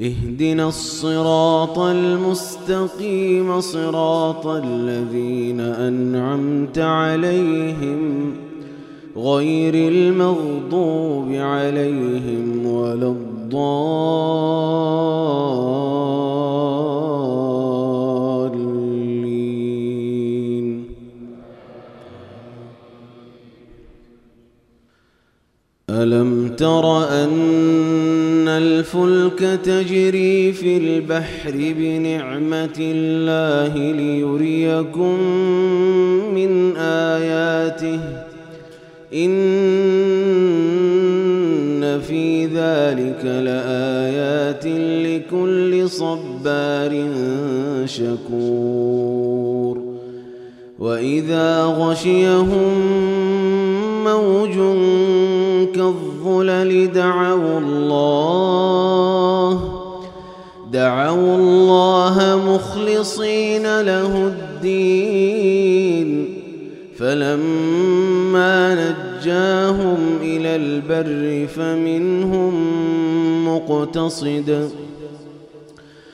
اهدنا الصراط المستقيم صراط الذين أنعمت عليهم غير المغضوب عليهم ولا الضالين. ألم تر أن الفلك تجري في البحر بنعمة الله ليريكم من آياته إن في ذلك لآيات لكل صبار شكور وإذا غشيهم موج كالظلل دعوا الله دعوا الله مخلصين له الدين فلما نجاهم إلى البر فمنهم مقتصد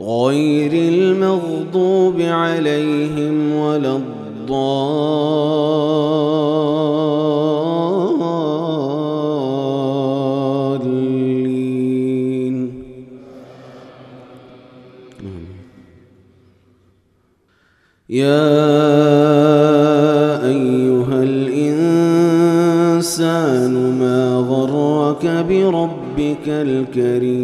غير المغضوب عليهم ولا الضالين. يا أيها الإنسان ما غرك بربك الكريم؟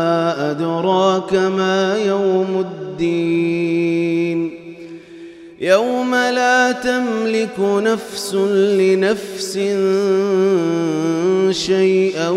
أدراك ما يوم الدين. يوم لا تملك نفس لنفس شيئا